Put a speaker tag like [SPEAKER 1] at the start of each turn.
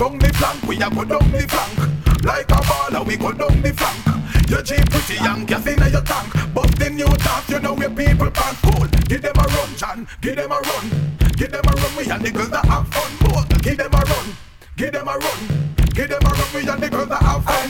[SPEAKER 1] and down the flank, we a go down the flank. Like a baller, we go down the flank. Your jeep pretty young, gas inna your tank. But the new dance, you know where people can cool. Give them a run, John. Give them a run. Give them a run. We and the girls that have fun. Both. Give them a run. Give them a run. Give them a run. We and the girls that have fun.